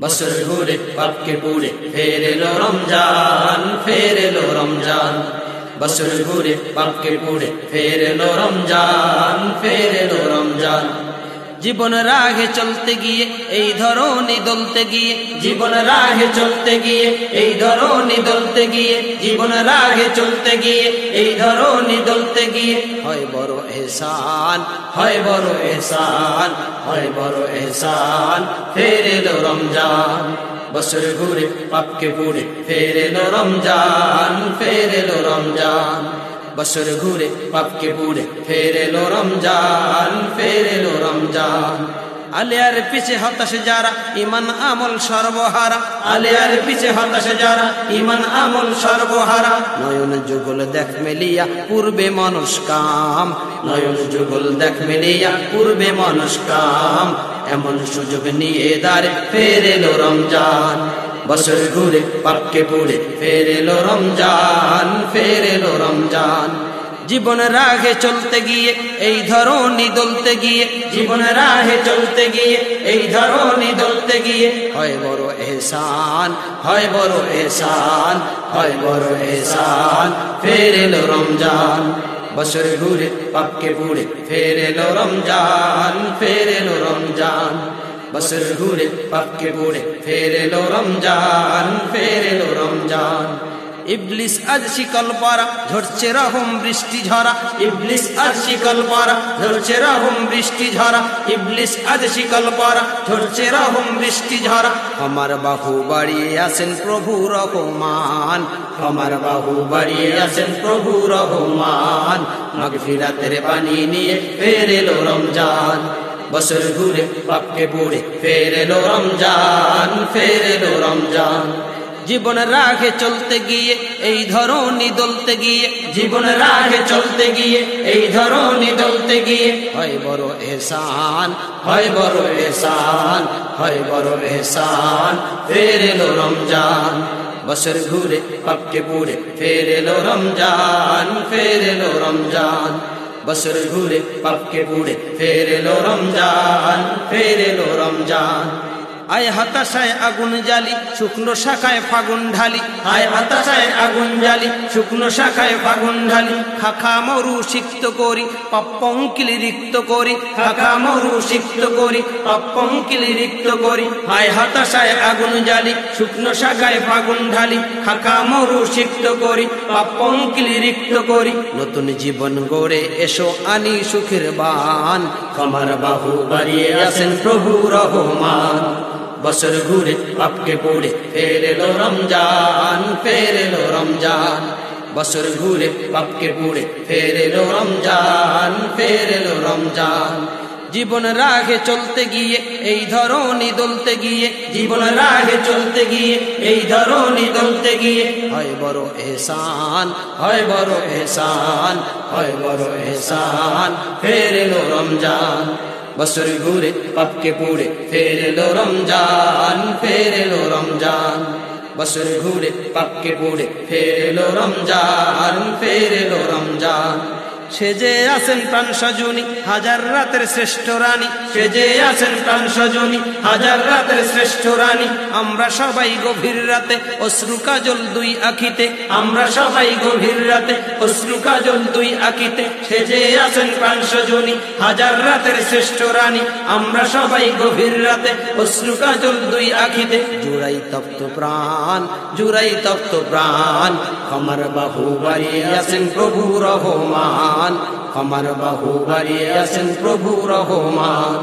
বছর ঘুরে, পাপকে পুড়ে, ফের এলো রমজান, ফের এলো রমজান। বছর ঘুরে, পাপকে পুড়ে, ফের এলো রমজান, ফের রমজান। জীবন রাগে চলতে গিয়ে, এই ধরনী দলতে গিয়ে, জীবন রাগে চলতে গিয়ে, এই ধরনী দলতে গিয়ে, জীবন রাগে চলতে গিয়ে, এই ধরনী দলতে গিয়ে। হয় বড় এহসান, হয় বড় এহসান, হয় বড় এহসান ফের রমজান। বছর ঘুরে, পাপকে পুড়ে ফের রমজান ফের রমজান। বছর ঘুরে, পাপকে পুড়ে, ফের এলো রমজান, ফের এলো রমজান। আলিয়ার পিছে হতাশে যারা ইমান আমল সর্বহারা। আলিয়ার পিছে হতাশে যারা ইমান আমল সর্বহারা। নয়ন যুগল দেখ মেলিয়া, পূর্বে মানুষ কাম। নয়ন যুগল দেখ মেলিয়া, পূর্বে মানুষ কাম। এমন সুযোগ নিয়ে দাঁড়ে ফের এলো রমজান। বছর ঘুরে, পাপকে পুড়ে, ফের এলো রমজান, ফের এলো রমজান। জীবন রাহে চলতে গিয়ে, এই ধরনী দলতে গিয়ে, জীবন রাহে চলতে গিয়ে, এই ধরনী দলতে গিয়ে, হয় বড় এহসান, হয় বড় এহসান, হয় বড় এহসান, ফের এলো রমজান। বছর ঘুরে, পাপকে পুড়ে, ফের এলো রমজান, ফের এলো রমজান। বছর ঘুরে পাপকে পুড়ে ফের এলো রমজান ফের এলো রমজান ইবলিস আজ শিকল পারা ঝরছে রহম বৃষ্টি ঝরা ইবলিস আজ শিকল পারা ঝরছে রহম বৃষ্টি ঝরা ইবলিস আজ শিকল পারা ঝরছে রহম বৃষ্টি ঝরা আমার বাহু বাড়িয়ে আসেন প্রভু রহমান আমার বাহু বাড়িয়ে আসেন প্রভু রহমান মাগফিরাতের পানি নিয়ে ফের এলো রমজান বছর ঘুরে পাপকে পুড়ে, ফের এলো রমজান, ফের এলো রমজান। জীবন রাগে চলতে গিয়ে, এই ধরনী দলতে গিয়ে, জীবন রাগে চলতে গিয়ে, এই ধরনী দলতে গিয়ে, হয় বড় এহসান, হয় বড় এহসান, হয় বড় এহসান, ফের এলো রমজান। বছর ঘুরে পাপকে পুড়ে, ফের এলো রমজান, ফের রমজান। বছর ঘুরে পাপকে পুড়ে ফের এলো রমজান ফের এলো রমজান। আয় হতাশায় আগুন জালি শুকনো শাখায় ফাগুন ঢালি। আয় হতাশায় আগুন জালি শুকনো শাখায় ফাগুন ঢালি। খাখা মরু সিক্ত করি পাপ্পঙ্কিলি রিক্ত করি। খাখা মরু সিক্ত করি পাপ্পঙ্কিলি রিক্ত করি। আয় হতাশায় আগুন জালি শুকনো শাখায় ফাগুন ঢালি। খাখা মরু সিক্ত করি পাপ্পঙ্কিলি রিক্ত করি। নতুন জীবন গড়ে এসো আনি সুখের বান। কমার বাহু বাড়িয়ে আসেন প্রভু রহমান। বছর ঘুরে পাপকে ফের এলো রমজান ফের এলো রমজান। বছর ঘুরে পাপকে ফের এলো রমজান ফের এলো রমজান। জীবন রাগে চলতে গিয়ে এই ধরনী দলতে গিয়ে, জীবন রাগে চলতে গিয়ে এই ধরনী দলতে গিয়ে, হয় বড় এহসান, হয় বড় এহসান, হয় বড় এহসান ফের এলো রমজান। বছর ঘুরে পাপকে পুড়ে ফের এলো রমজান ফের এলো রমজান। বছর ঘুরে পাপকে পুড়ে ফের এলো রমজান ফের এলো সেজে আছেন প্রাণ সজনী, হাজার রাতের শ্রেষ্ঠ রানী। সেজে আছেন প্রাণ সজনী, হাজার রাতের শ্রেষ্ঠ রানী। আমরা সবাই গভীর রাতে অশ্রু কাজল দুই আখিতে। আমরা সবাই গভীর রাতে অশ্রু কাজল দুই আখিতে। সেজে আছেন প্রাণ সজনী, হাজার রাতের শ্রেষ্ঠ রানী। আমরা সবাই গভীর রাতে অশ্রু কাজল দুই আখিতে। জুড়াই তপ্ত প্রাণ, জুড়াই তপ্ত প্রাণ। আমার বাহু বাড়ি আছেন প্রভু রহমান। আমার বাহু বাড়িয়ে আছেন প্রভু রহমান।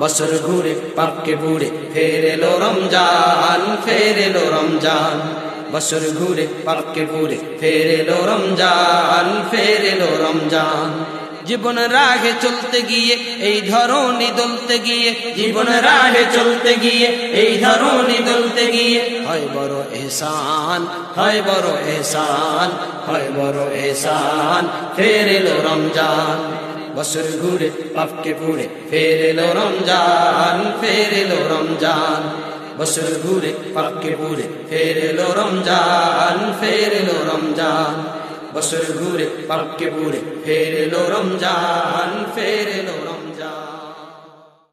বছর ঘুরে, পাপকে পুড়ে, ফের এলো রমজান, ফের এলো রমজান। বছর ঘুরে, পাপকে পুড়ে, ফের রমজান ফের রমজান। জীবন রাগে চলতে গিয়ে, এই ধরনী দলতে গিয়ে, জীবন রাগে চলতে গিয়ে, এই ধরনী দলতে গিয়ে। হয় বড় এহসান, হয় বড় এহসান, হয় বড় এহসান, ফের এলো রমজান। বছর ঘুরে, পাপকে পুড়ে, ফের এলো রমজান, ফের রমজান। বছর ঘুরে, পাপকে পুড়ে, ফের রমজান, ফের এলো রমজান। বছর ঘুরে পাপকে পুড়ে ফের এলো রমজান ফেরলো রমজান।